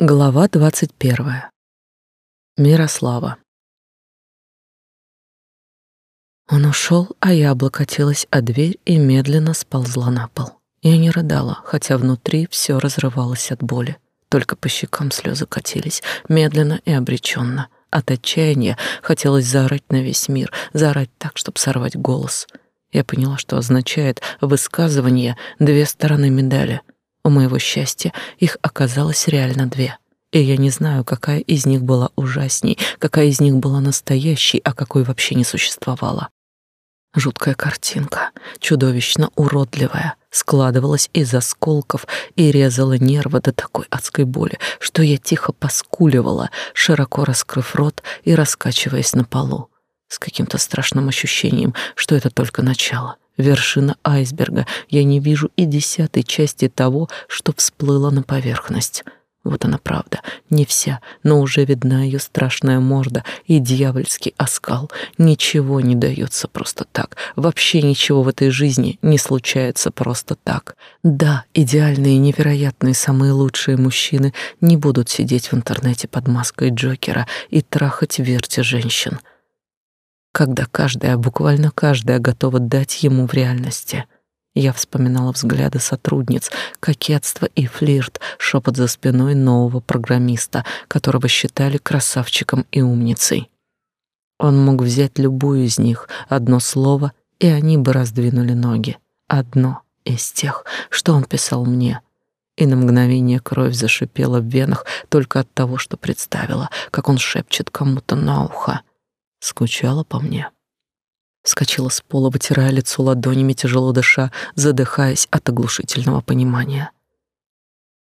Глава двадцать первая. Мирослава. Он ушел, а я облокотилась о дверь и медленно сползла на пол. Я не рыдала, хотя внутри все разрывалось от боли. Только по щекам слезы катились, медленно и обреченно. От отчаяния хотелось заорать на весь мир, заорать так, чтобы сорвать голос. Я поняла, что означает высказывание «две стороны медали», у моего счастья их оказалось реально две. И я не знаю, какая из них была ужасней, какая из них была настоящей, а какой вообще не существовала. Жуткая картинка, чудовищно уродливая, складывалась из осколков и резала нервы до такой адской боли, что я тихо поскуливала, широко раскрыв рот и раскачиваясь на полу, с каким-то страшным ощущением, что это только начало — вершина айсберга. Я не вижу и десятой части того, что всплыло на поверхность. Вот она правда, не вся, но уже видна ее страшная морда и дьявольский оскал. Ничего не дается просто так. Вообще ничего в этой жизни не случается просто так. Да, идеальные, невероятные, самые лучшие мужчины не будут сидеть в интернете под маской Джокера и трахать верти женщин когда каждая, буквально каждая готова дать ему в реальности. Я вспоминала взгляды сотрудниц, кокетство и флирт, шепот за спиной нового программиста, которого считали красавчиком и умницей. Он мог взять любую из них, одно слово, и они бы раздвинули ноги. Одно из тех, что он писал мне — и на мгновение кровь зашипела в венах только от того, что представила, как он шепчет кому-то на ухо. Скучала по мне. Скочила с пола, вытирая лицо ладонями, тяжело дыша, задыхаясь от оглушительного понимания.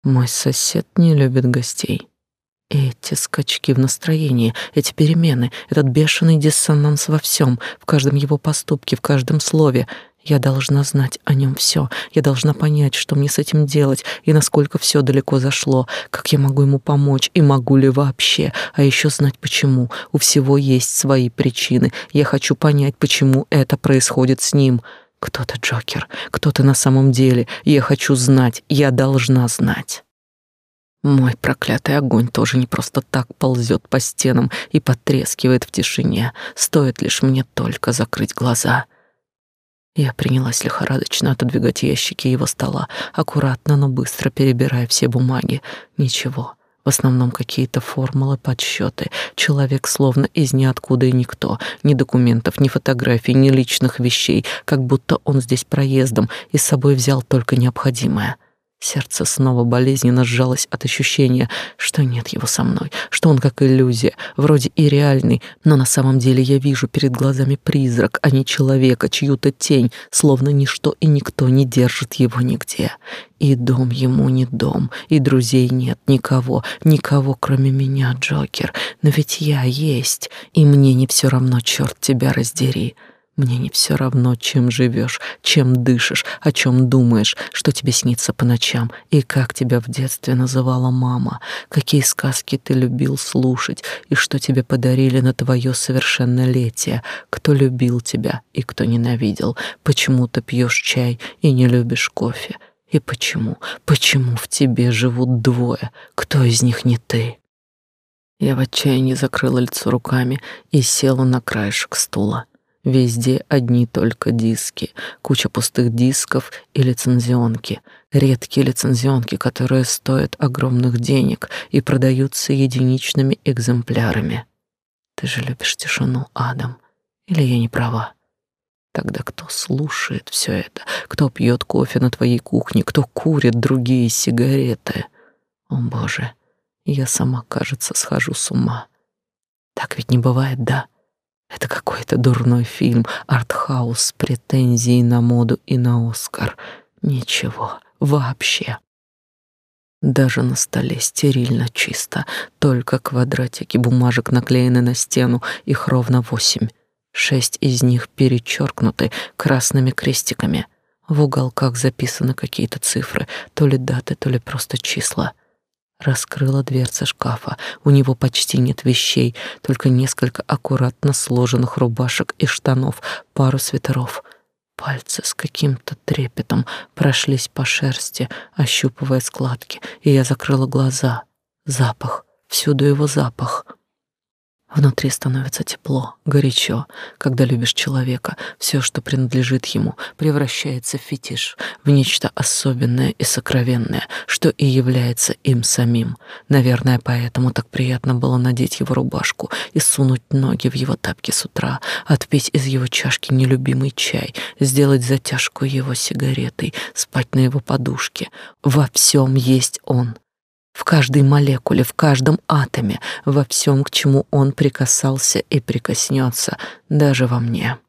Мой сосед не любит гостей. Эти скачки в настроении, эти перемены, этот бешеный диссонанс во всем, в каждом его поступке, в каждом слове — я должна знать о нем все. Я должна понять, что мне с этим делать и насколько все далеко зашло, как я могу ему помочь и могу ли вообще, а еще знать почему. У всего есть свои причины. Я хочу понять, почему это происходит с ним. Кто ты, Джокер? Кто ты на самом деле? Я хочу знать. Я должна знать. Мой проклятый огонь тоже не просто так ползет по стенам и потрескивает в тишине. Стоит лишь мне только закрыть глаза — я принялась лихорадочно отодвигать ящики его стола, аккуратно, но быстро перебирая все бумаги. Ничего. В основном какие-то формулы, подсчеты. Человек словно из ниоткуда и никто. Ни документов, ни фотографий, ни личных вещей. Как будто он здесь проездом и с собой взял только необходимое. Сердце снова болезненно сжалось от ощущения, что нет его со мной, что он как иллюзия, вроде и реальный, но на самом деле я вижу перед глазами призрак, а не человека, чью-то тень, словно ничто и никто не держит его нигде. И дом ему не дом, и друзей нет никого, никого, кроме меня, Джокер. Но ведь я есть, и мне не все равно, черт тебя раздери. Мне не все равно, чем живешь, чем дышишь, о чем думаешь, что тебе снится по ночам и как тебя в детстве называла мама, какие сказки ты любил слушать и что тебе подарили на твое совершеннолетие, кто любил тебя и кто ненавидел, почему ты пьешь чай и не любишь кофе, и почему, почему в тебе живут двое, кто из них не ты? Я в отчаянии закрыла лицо руками и села на краешек стула. Везде одни только диски, куча пустых дисков и лицензионки, редкие лицензионки, которые стоят огромных денег и продаются единичными экземплярами. Ты же любишь тишину, Адам, или я не права? Тогда кто слушает все это? Кто пьет кофе на твоей кухне? Кто курит другие сигареты? О, Боже, я сама, кажется, схожу с ума. Так ведь не бывает, да? Это какой-то дурной фильм, артхаус с претензией на моду и на Оскар. Ничего, вообще. Даже на столе стерильно чисто, только квадратики бумажек наклеены на стену, их ровно восемь. Шесть из них перечеркнуты красными крестиками. В уголках записаны какие-то цифры, то ли даты, то ли просто числа — Раскрыла дверца шкафа. У него почти нет вещей, только несколько аккуратно сложенных рубашек и штанов, пару свитеров. Пальцы с каким-то трепетом прошлись по шерсти, ощупывая складки, и я закрыла глаза. Запах, всюду его запах. Внутри становится тепло, горячо. Когда любишь человека, все, что принадлежит ему, превращается в фетиш, в нечто особенное и сокровенное, что и является им самим. Наверное, поэтому так приятно было надеть его рубашку и сунуть ноги в его тапки с утра, отпить из его чашки нелюбимый чай, сделать затяжку его сигаретой, спать на его подушке. Во всем есть он, в каждой молекуле, в каждом атоме, во всем, к чему он прикасался и прикоснется, даже во мне.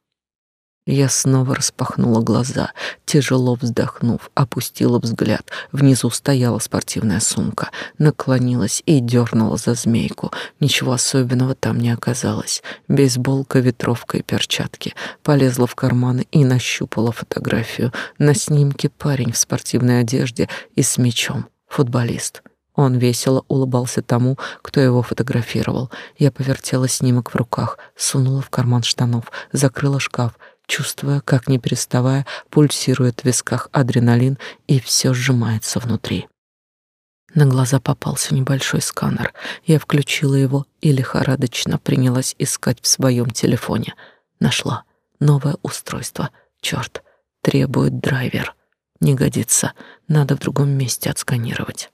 Я снова распахнула глаза, тяжело вздохнув, опустила взгляд. Внизу стояла спортивная сумка, наклонилась и дернула за змейку. Ничего особенного там не оказалось. Бейсболка, ветровка и перчатки. Полезла в карманы и нащупала фотографию. На снимке парень в спортивной одежде и с мячом. Футболист. Он весело улыбался тому, кто его фотографировал. Я повертела снимок в руках, сунула в карман штанов, закрыла шкаф, чувствуя, как не переставая пульсирует в висках адреналин и все сжимается внутри. На глаза попался небольшой сканер. Я включила его и лихорадочно принялась искать в своем телефоне. Нашла новое устройство. Черт, требует драйвер. Не годится, надо в другом месте отсканировать.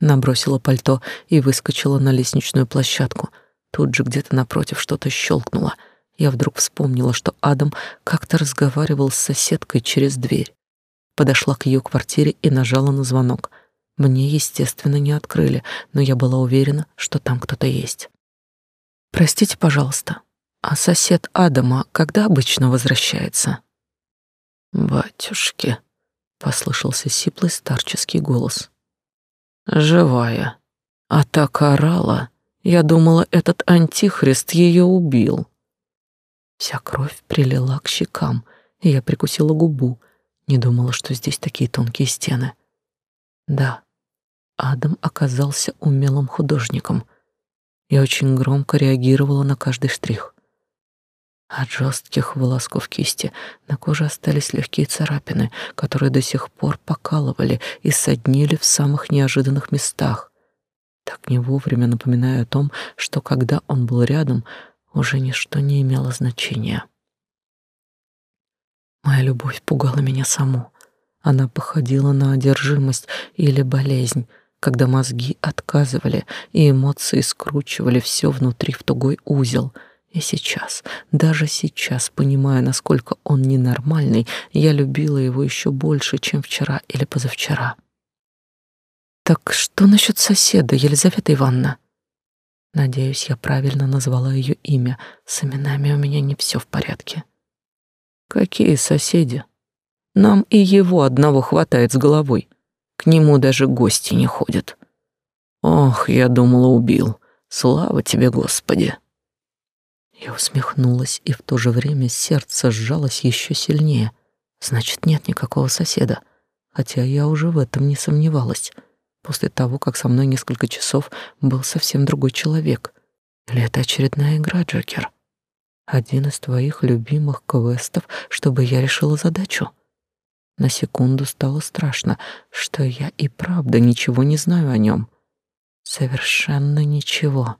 Набросила пальто и выскочила на лестничную площадку. Тут же где-то напротив что-то щелкнуло. Я вдруг вспомнила, что Адам как-то разговаривал с соседкой через дверь. Подошла к ее квартире и нажала на звонок. Мне, естественно, не открыли, но я была уверена, что там кто-то есть. «Простите, пожалуйста, а сосед Адама когда обычно возвращается?» «Батюшки», — послышался сиплый старческий голос. Живая. А так орала. Я думала, этот антихрист ее убил. Вся кровь прилила к щекам, и я прикусила губу. Не думала, что здесь такие тонкие стены. Да, Адам оказался умелым художником. Я очень громко реагировала на каждый штрих. От жестких волосков кисти на коже остались легкие царапины, которые до сих пор покалывали и соднили в самых неожиданных местах. Так не вовремя напоминая о том, что когда он был рядом, уже ничто не имело значения. Моя любовь пугала меня саму. Она походила на одержимость или болезнь, когда мозги отказывали и эмоции скручивали все внутри в тугой узел — и сейчас, даже сейчас, понимая, насколько он ненормальный, я любила его еще больше, чем вчера или позавчера. Так что насчет соседа, Елизавета Ивановна? Надеюсь, я правильно назвала ее имя. С именами у меня не все в порядке. Какие соседи? Нам и его одного хватает с головой. К нему даже гости не ходят. Ох, я думала, убил. Слава тебе, Господи. Я усмехнулась, и в то же время сердце сжалось еще сильнее. Значит, нет никакого соседа. Хотя я уже в этом не сомневалась. После того, как со мной несколько часов был совсем другой человек. Или это очередная игра, Джокер? Один из твоих любимых квестов, чтобы я решила задачу. На секунду стало страшно, что я и правда ничего не знаю о нем. Совершенно ничего.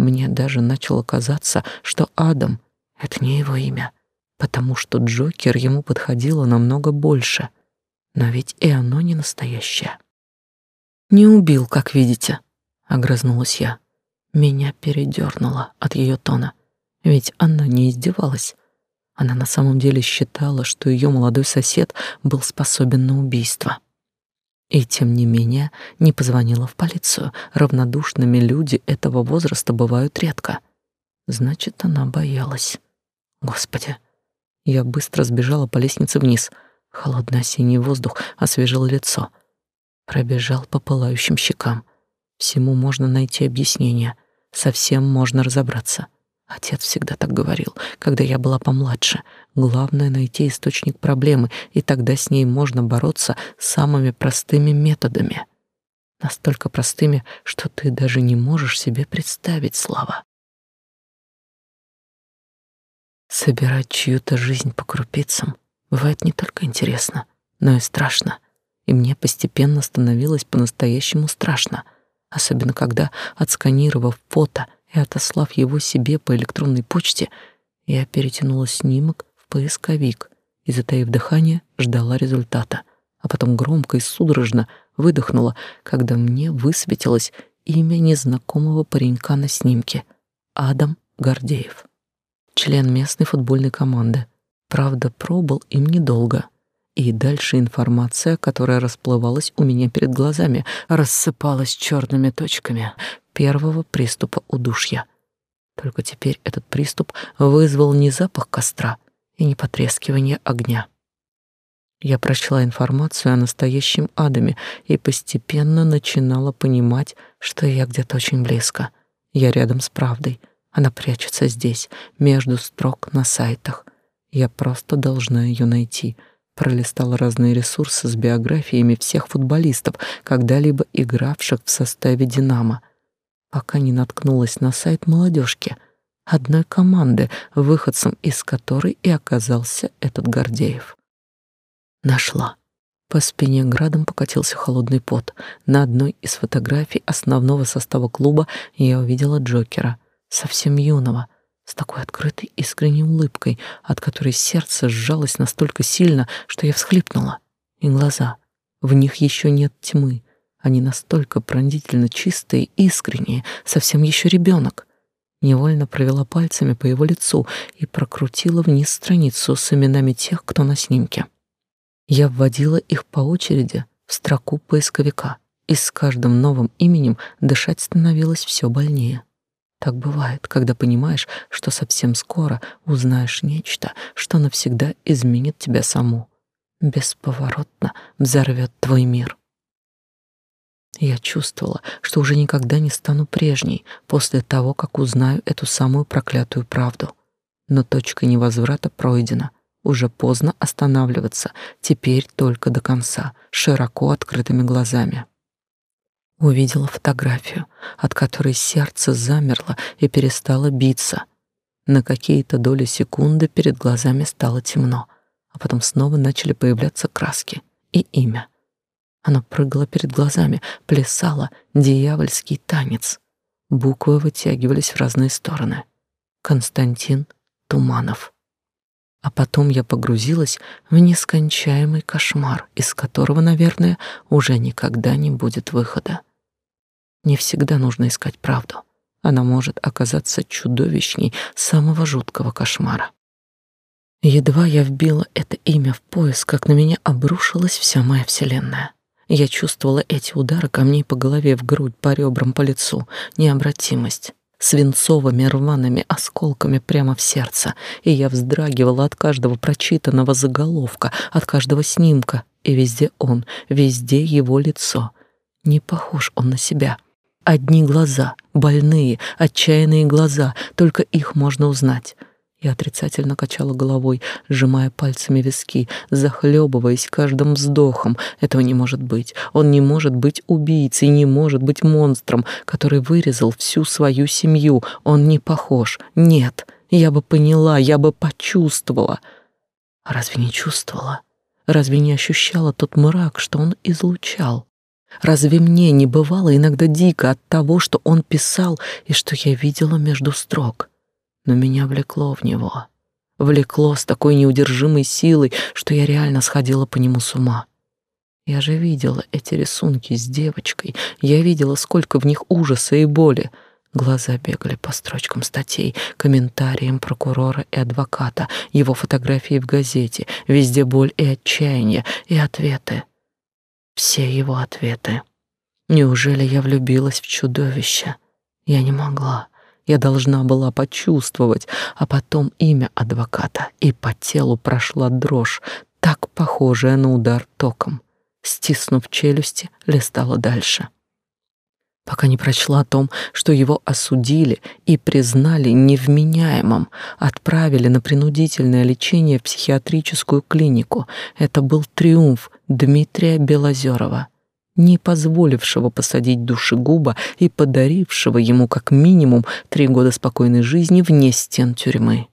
Мне даже начало казаться, что Адам — это не его имя, потому что Джокер ему подходило намного больше. Но ведь и оно не настоящее. «Не убил, как видите», — огрызнулась я. Меня передернуло от ее тона, ведь она не издевалась. Она на самом деле считала, что ее молодой сосед был способен на убийство. И тем не менее не позвонила в полицию. Равнодушными люди этого возраста бывают редко. Значит, она боялась. Господи. Я быстро сбежала по лестнице вниз. Холодный осенний воздух освежил лицо. Пробежал по пылающим щекам. Всему можно найти объяснение. Совсем можно разобраться. Отец всегда так говорил, когда я была помладше. Главное — найти источник проблемы, и тогда с ней можно бороться самыми простыми методами. Настолько простыми, что ты даже не можешь себе представить, Слава. Собирать чью-то жизнь по крупицам бывает не только интересно, но и страшно. И мне постепенно становилось по-настоящему страшно — Особенно когда, отсканировав фото и отослав его себе по электронной почте, я перетянула снимок в поисковик и, затаив дыхание, ждала результата, а потом громко и судорожно выдохнула, когда мне высветилось имя незнакомого паренька на снимке — Адам Гордеев, член местной футбольной команды. Правда, пробыл им недолго. И дальше информация, которая расплывалась у меня перед глазами, рассыпалась черными точками первого приступа удушья. Только теперь этот приступ вызвал не запах костра и не потрескивание огня. Я прочла информацию о настоящем Адаме и постепенно начинала понимать, что я где-то очень близко. Я рядом с правдой. Она прячется здесь, между строк на сайтах. Я просто должна ее найти. Пролистала разные ресурсы с биографиями всех футболистов, когда-либо игравших в составе «Динамо», пока не наткнулась на сайт молодежки, одной команды, выходцем из которой и оказался этот Гордеев. Нашла. По спине градом покатился холодный пот. На одной из фотографий основного состава клуба я увидела Джокера, совсем юного, с такой открытой искренней улыбкой, от которой сердце сжалось настолько сильно, что я всхлипнула. И глаза. В них еще нет тьмы. Они настолько пронзительно чистые, искренние, совсем еще ребенок. Невольно провела пальцами по его лицу и прокрутила вниз страницу с именами тех, кто на снимке. Я вводила их по очереди в строку поисковика, и с каждым новым именем дышать становилось все больнее. Так бывает, когда понимаешь, что совсем скоро узнаешь нечто, что навсегда изменит тебя саму, бесповоротно взорвет твой мир. Я чувствовала, что уже никогда не стану прежней после того, как узнаю эту самую проклятую правду. Но точка невозврата пройдена — уже поздно останавливаться, теперь только до конца, широко открытыми глазами. Увидела фотографию, от которой сердце замерло и перестало биться. На какие-то доли секунды перед глазами стало темно, а потом снова начали появляться краски и имя. Оно прыгало перед глазами, плясало дьявольский танец. Буквы вытягивались в разные стороны. Константин Туманов. А потом я погрузилась в нескончаемый кошмар, из которого, наверное, уже никогда не будет выхода. Не всегда нужно искать правду. Она может оказаться чудовищней самого жуткого кошмара. Едва я вбила это имя в поиск, как на меня обрушилась вся моя вселенная. Я чувствовала эти удары камней по голове, в грудь, по ребрам, по лицу, необратимость свинцовыми рваными осколками прямо в сердце, и я вздрагивала от каждого прочитанного заголовка, от каждого снимка, и везде он, везде его лицо. Не похож он на себя. Одни глаза, больные, отчаянные глаза, только их можно узнать. Я отрицательно качала головой, сжимая пальцами виски, захлебываясь каждым вздохом. Этого не может быть. Он не может быть убийцей, не может быть монстром, который вырезал всю свою семью. Он не похож. Нет, я бы поняла, я бы почувствовала. разве не чувствовала? Разве не ощущала тот мрак, что он излучал? Разве мне не бывало иногда дико от того, что он писал и что я видела между строк? Но меня влекло в него. Влекло с такой неудержимой силой, что я реально сходила по нему с ума. Я же видела эти рисунки с девочкой, я видела, сколько в них ужаса и боли. Глаза бегали по строчкам статей, комментариям прокурора и адвоката, его фотографии в газете, везде боль и отчаяние, и ответы. Все его ответы. Неужели я влюбилась в чудовище? Я не могла. Я должна была почувствовать, а потом имя адвоката, и по телу прошла дрожь, так похожая на удар током. Стиснув челюсти, листала дальше. Пока не прочла о том, что его осудили и признали невменяемым, отправили на принудительное лечение в психиатрическую клинику. Это был триумф Дмитрия Белозерова не позволившего посадить душегуба и подарившего ему как минимум три года спокойной жизни вне стен тюрьмы.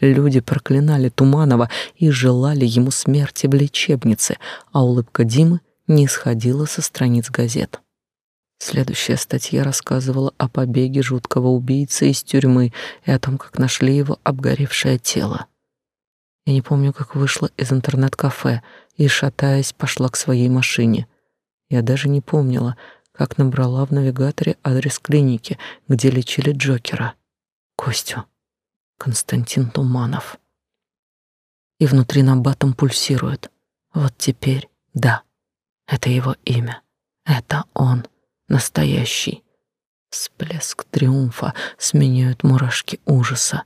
Люди проклинали Туманова и желали ему смерти в лечебнице, а улыбка Димы не сходила со страниц газет. Следующая статья рассказывала о побеге жуткого убийцы из тюрьмы и о том, как нашли его обгоревшее тело. Я не помню, как вышла из интернет-кафе и, шатаясь, пошла к своей машине. Я даже не помнила, как набрала в навигаторе адрес клиники, где лечили Джокера. Костю. Константин Туманов. И внутри набатом пульсирует. Вот теперь, да, это его имя. Это он, настоящий. Всплеск триумфа сменяют мурашки ужаса.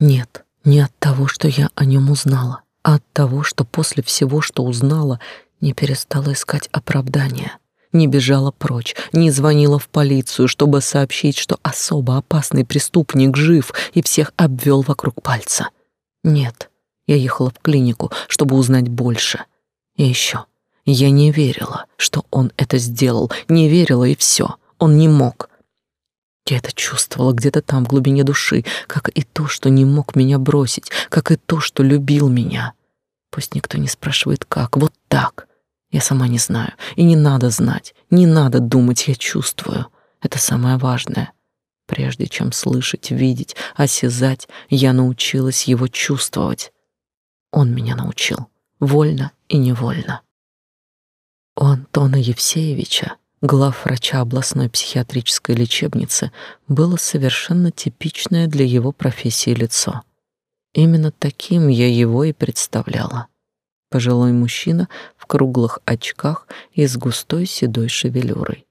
Нет, не от того, что я о нем узнала, а от того, что после всего, что узнала, не перестала искать оправдания, не бежала прочь, не звонила в полицию, чтобы сообщить, что особо опасный преступник жив и всех обвел вокруг пальца. Нет, я ехала в клинику, чтобы узнать больше. И еще, я не верила, что он это сделал, не верила и все. Он не мог. Я это чувствовала где-то там, в глубине души, как и то, что не мог меня бросить, как и то, что любил меня. Пусть никто не спрашивает, как, вот так. Я сама не знаю, и не надо знать, не надо думать, я чувствую. Это самое важное. Прежде чем слышать, видеть, осязать, я научилась его чувствовать. Он меня научил, вольно и невольно. У Антона Евсеевича главврача областной психиатрической лечебницы, было совершенно типичное для его профессии лицо. Именно таким я его и представляла. Пожилой мужчина в круглых очках и с густой седой шевелюрой.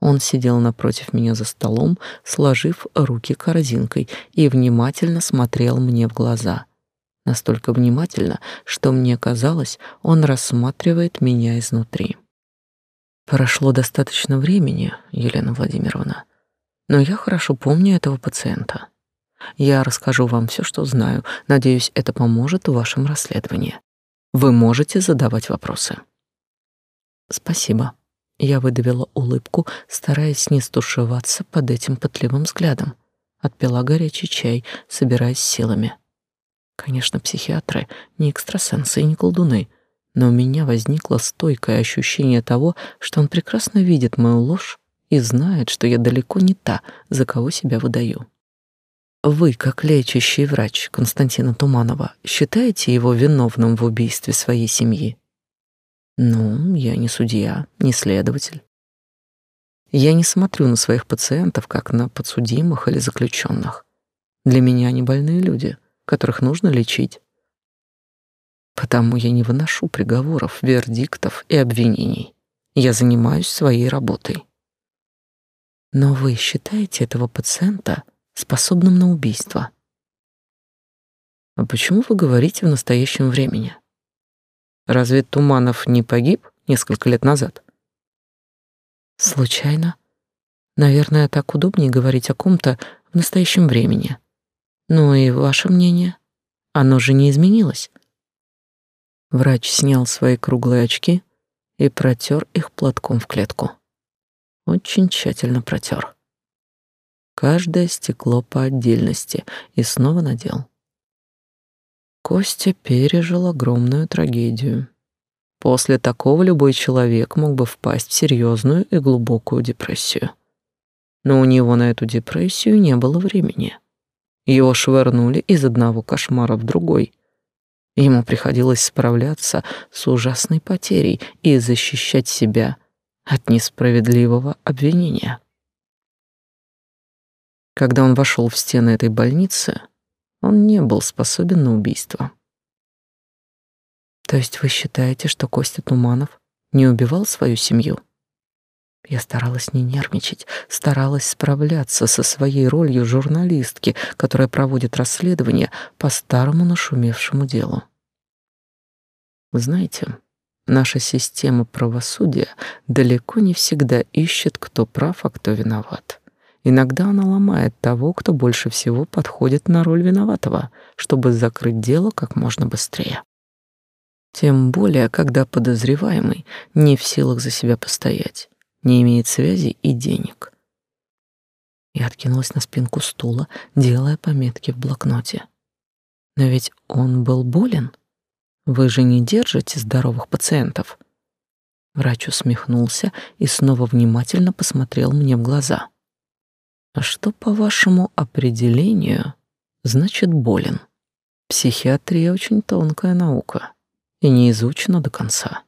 Он сидел напротив меня за столом, сложив руки корзинкой и внимательно смотрел мне в глаза. Настолько внимательно, что мне казалось, он рассматривает меня изнутри. Прошло достаточно времени, Елена Владимировна, но я хорошо помню этого пациента. Я расскажу вам все, что знаю. Надеюсь, это поможет в вашем расследовании. Вы можете задавать вопросы. Спасибо. Я выдавила улыбку, стараясь не стушеваться под этим пытливым взглядом. Отпила горячий чай, собираясь силами. Конечно, психиатры не экстрасенсы и не колдуны, но у меня возникло стойкое ощущение того, что он прекрасно видит мою ложь и знает, что я далеко не та, за кого себя выдаю. Вы, как лечащий врач Константина Туманова, считаете его виновным в убийстве своей семьи? Ну, я не судья, не следователь. Я не смотрю на своих пациентов как на подсудимых или заключенных. Для меня они больные люди, которых нужно лечить. Потому я не выношу приговоров, вердиктов и обвинений. Я занимаюсь своей работой. Но вы считаете этого пациента способным на убийство? А почему вы говорите в настоящем времени? Разве Туманов не погиб несколько лет назад? Случайно? Наверное, так удобнее говорить о ком-то в настоящем времени. Ну и ваше мнение? Оно же не изменилось. Врач снял свои круглые очки и протер их платком в клетку. Очень тщательно протер. Каждое стекло по отдельности и снова надел. Костя пережил огромную трагедию. После такого любой человек мог бы впасть в серьезную и глубокую депрессию. Но у него на эту депрессию не было времени. Его швырнули из одного кошмара в другой, Ему приходилось справляться с ужасной потерей и защищать себя от несправедливого обвинения. Когда он вошел в стены этой больницы, он не был способен на убийство. То есть вы считаете, что Костя Туманов не убивал свою семью? Я старалась не нервничать, старалась справляться со своей ролью журналистки, которая проводит расследование по старому нашумевшему делу. Знаете, наша система правосудия далеко не всегда ищет, кто прав, а кто виноват. Иногда она ломает того, кто больше всего подходит на роль виноватого, чтобы закрыть дело как можно быстрее. Тем более, когда подозреваемый не в силах за себя постоять, не имеет связи и денег. Я откинулась на спинку стула, делая пометки в блокноте. Но ведь он был болен. Вы же не держите здоровых пациентов. Врач усмехнулся и снова внимательно посмотрел мне в глаза. А что, по вашему определению, значит болен? Психиатрия очень тонкая наука и не изучена до конца.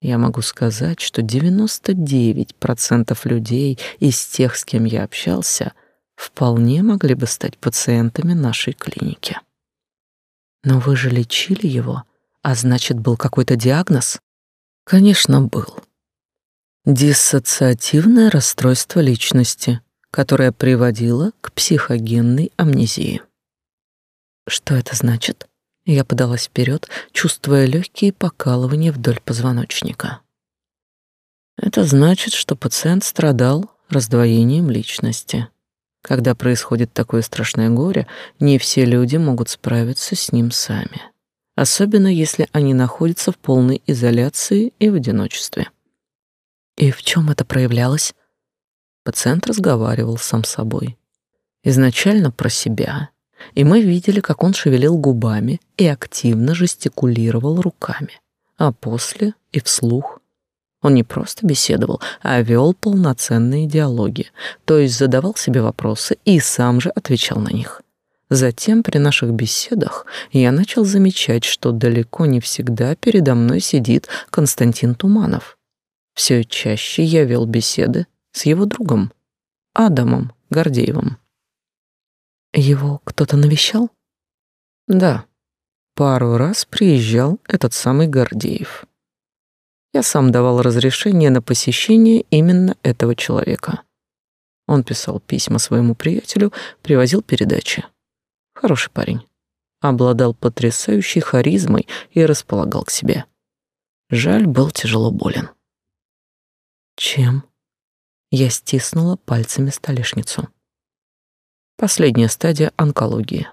Я могу сказать, что 99% людей из тех, с кем я общался, вполне могли бы стать пациентами нашей клиники. Но вы же лечили его, а значит, был какой-то диагноз? Конечно, был. Диссоциативное расстройство личности, которое приводило к психогенной амнезии. Что это значит? Я подалась вперед, чувствуя легкие покалывания вдоль позвоночника. Это значит, что пациент страдал раздвоением личности. Когда происходит такое страшное горе, не все люди могут справиться с ним сами, особенно если они находятся в полной изоляции и в одиночестве. И в чем это проявлялось? Пациент разговаривал сам с собой. Изначально про себя, и мы видели, как он шевелил губами и активно жестикулировал руками, а после и вслух он не просто беседовал, а вел полноценные диалоги, то есть задавал себе вопросы и сам же отвечал на них. Затем при наших беседах я начал замечать, что далеко не всегда передо мной сидит Константин Туманов. Все чаще я вел беседы с его другом, Адамом Гордеевым. Его кто-то навещал? Да, пару раз приезжал этот самый Гордеев. Я сам давал разрешение на посещение именно этого человека. Он писал письма своему приятелю, привозил передачи. Хороший парень. Обладал потрясающей харизмой и располагал к себе. Жаль, был тяжело болен. Чем? Я стиснула пальцами столешницу. Последняя стадия онкологии.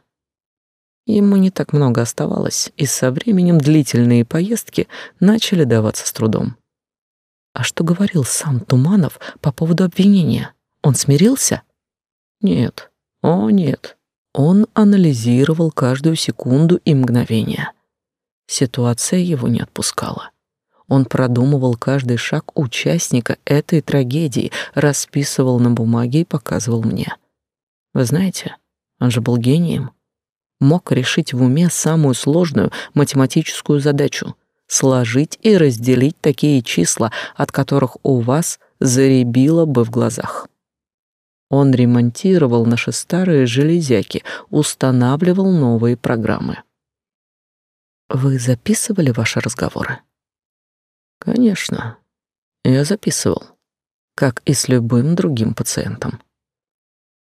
Ему не так много оставалось, и со временем длительные поездки начали даваться с трудом. А что говорил сам Туманов по поводу обвинения? Он смирился? Нет. О, нет. Он анализировал каждую секунду и мгновение. Ситуация его не отпускала. Он продумывал каждый шаг участника этой трагедии, расписывал на бумаге и показывал мне. Вы знаете, он же был гением мог решить в уме самую сложную математическую задачу — сложить и разделить такие числа, от которых у вас заребило бы в глазах. Он ремонтировал наши старые железяки, устанавливал новые программы. Вы записывали ваши разговоры? Конечно, я записывал, как и с любым другим пациентом.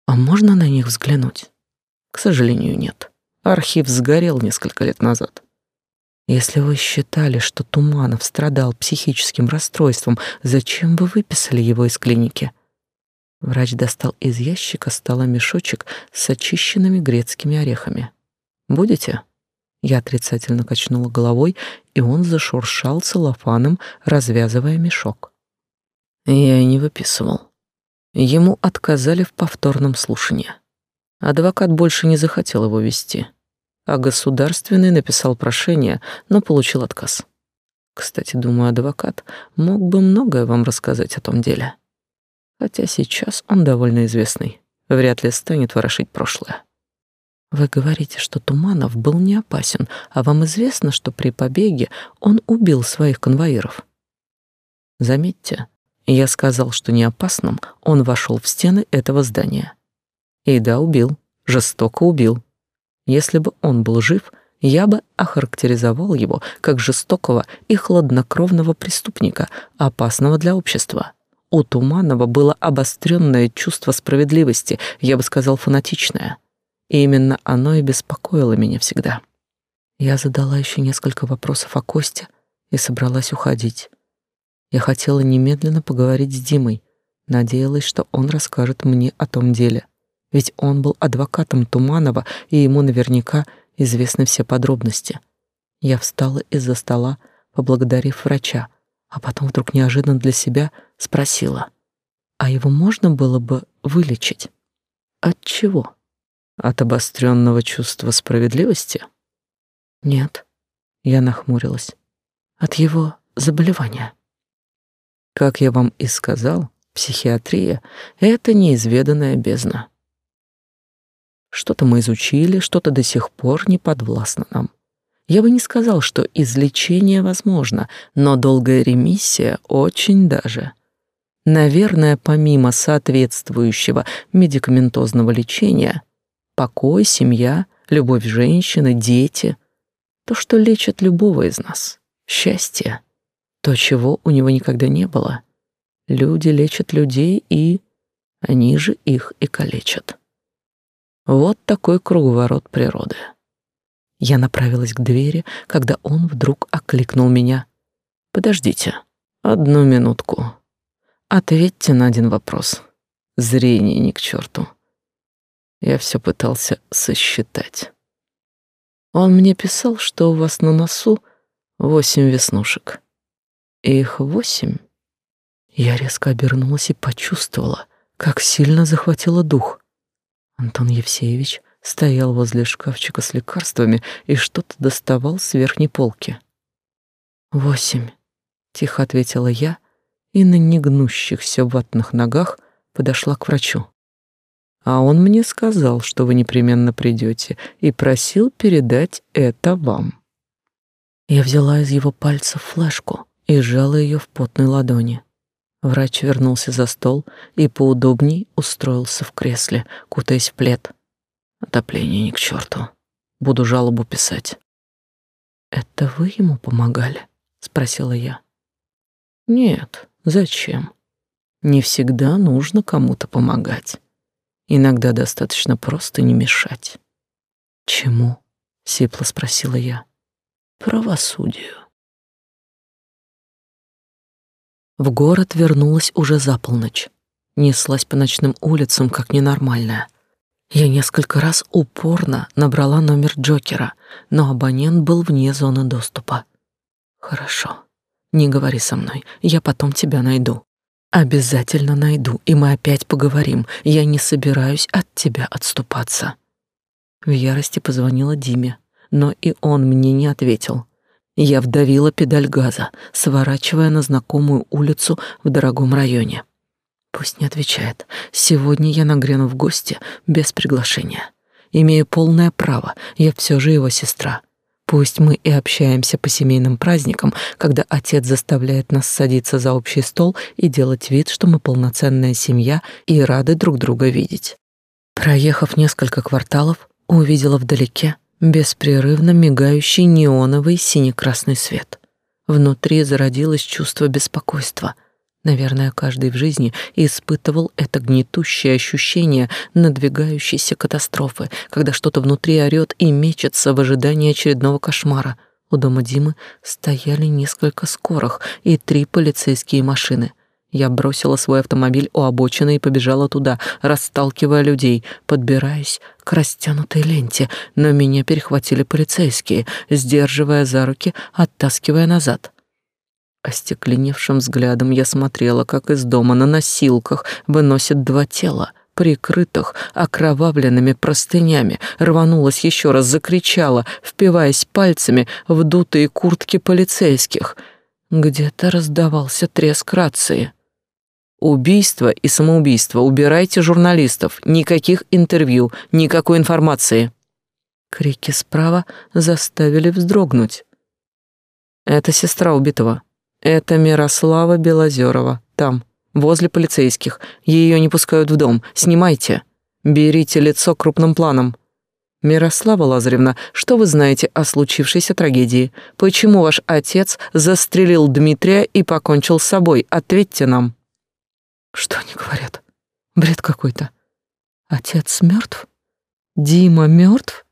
А можно на них взглянуть? К сожалению, нет. Архив сгорел несколько лет назад. Если вы считали, что Туманов страдал психическим расстройством, зачем вы выписали его из клиники? Врач достал из ящика стола мешочек с очищенными грецкими орехами. Будете? Я отрицательно качнула головой, и он зашуршал целлофаном, развязывая мешок. Я и не выписывал. Ему отказали в повторном слушании. Адвокат больше не захотел его вести, а государственный написал прошение, но получил отказ. Кстати, думаю, адвокат мог бы многое вам рассказать о том деле. Хотя сейчас он довольно известный, вряд ли станет ворошить прошлое. Вы говорите, что Туманов был не опасен, а вам известно, что при побеге он убил своих конвоиров. Заметьте, я сказал, что не опасным он вошел в стены этого здания. И да, убил, жестоко убил. Если бы он был жив, я бы охарактеризовал его как жестокого и хладнокровного преступника, опасного для общества. У Туманова было обостренное чувство справедливости, я бы сказал, фанатичное. И именно оно и беспокоило меня всегда. Я задала еще несколько вопросов о Косте и собралась уходить. Я хотела немедленно поговорить с Димой, надеялась, что он расскажет мне о том деле ведь он был адвокатом Туманова, и ему наверняка известны все подробности. Я встала из-за стола, поблагодарив врача, а потом вдруг неожиданно для себя спросила, а его можно было бы вылечить? От чего? От обостренного чувства справедливости? Нет, я нахмурилась. От его заболевания. Как я вам и сказал, психиатрия — это неизведанная бездна. Что-то мы изучили, что-то до сих пор не подвластно нам. Я бы не сказал, что излечение возможно, но долгая ремиссия очень даже. Наверное, помимо соответствующего медикаментозного лечения, покой, семья, любовь женщины, дети — то, что лечит любого из нас, счастье, то, чего у него никогда не было. Люди лечат людей, и они же их и калечат. Вот такой круговорот природы. Я направилась к двери, когда он вдруг окликнул меня. «Подождите, одну минутку. Ответьте на один вопрос. Зрение ни к черту. Я все пытался сосчитать. Он мне писал, что у вас на носу восемь веснушек. Их восемь. Я резко обернулась и почувствовала, как сильно захватило дух. Антон Евсеевич стоял возле шкафчика с лекарствами и что-то доставал с верхней полки. «Восемь», — тихо ответила я и на негнущихся ватных ногах подошла к врачу. А он мне сказал, что вы непременно придете, и просил передать это вам. Я взяла из его пальцев флешку и сжала ее в потной ладони. Врач вернулся за стол и поудобней устроился в кресле, кутаясь в плед. Отопление ни к черту. Буду жалобу писать. «Это вы ему помогали?» — спросила я. «Нет, зачем? Не всегда нужно кому-то помогать. Иногда достаточно просто не мешать». «Чему?» — сипло спросила я. «Правосудию». В город вернулась уже за полночь. Неслась по ночным улицам, как ненормальная. Я несколько раз упорно набрала номер Джокера, но абонент был вне зоны доступа. Хорошо. Не говори со мной, я потом тебя найду. Обязательно найду, и мы опять поговорим. Я не собираюсь от тебя отступаться. В ярости позвонила Диме, но и он мне не ответил. Я вдавила педаль газа, сворачивая на знакомую улицу в дорогом районе. Пусть не отвечает. Сегодня я нагряну в гости без приглашения. Имею полное право, я все же его сестра. Пусть мы и общаемся по семейным праздникам, когда отец заставляет нас садиться за общий стол и делать вид, что мы полноценная семья и рады друг друга видеть. Проехав несколько кварталов, увидела вдалеке беспрерывно мигающий неоновый сине-красный свет. Внутри зародилось чувство беспокойства. Наверное, каждый в жизни испытывал это гнетущее ощущение надвигающейся катастрофы, когда что-то внутри орёт и мечется в ожидании очередного кошмара. У дома Димы стояли несколько скорых и три полицейские машины — я бросила свой автомобиль у обочины и побежала туда, расталкивая людей, подбираясь к растянутой ленте, но меня перехватили полицейские, сдерживая за руки, оттаскивая назад. Остекленевшим взглядом я смотрела, как из дома на носилках выносят два тела, прикрытых окровавленными простынями, рванулась еще раз, закричала, впиваясь пальцами в дутые куртки полицейских. Где-то раздавался треск рации. Убийство и самоубийство. Убирайте журналистов. Никаких интервью, никакой информации. Крики справа заставили вздрогнуть. Это сестра убитого. Это Мирослава Белозерова. Там, возле полицейских. Ее не пускают в дом. Снимайте. Берите лицо крупным планом. Мирослава Лазаревна, что вы знаете о случившейся трагедии? Почему ваш отец застрелил Дмитрия и покончил с собой? Ответьте нам. Что они говорят? Бред какой-то. Отец мертв? Дима мертв?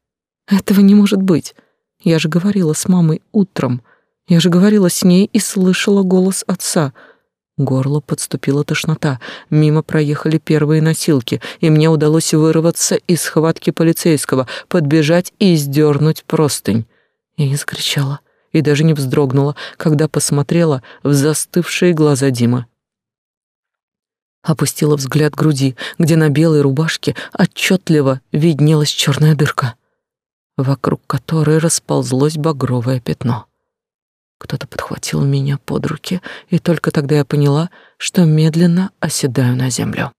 Этого не может быть. Я же говорила с мамой утром. Я же говорила с ней и слышала голос отца. Горло подступила тошнота. Мимо проехали первые носилки, и мне удалось вырваться из схватки полицейского, подбежать и сдернуть простынь. Я не закричала и даже не вздрогнула, когда посмотрела в застывшие глаза Димы опустила взгляд к груди, где на белой рубашке отчетливо виднелась черная дырка, вокруг которой расползлось багровое пятно. Кто-то подхватил меня под руки, и только тогда я поняла, что медленно оседаю на землю.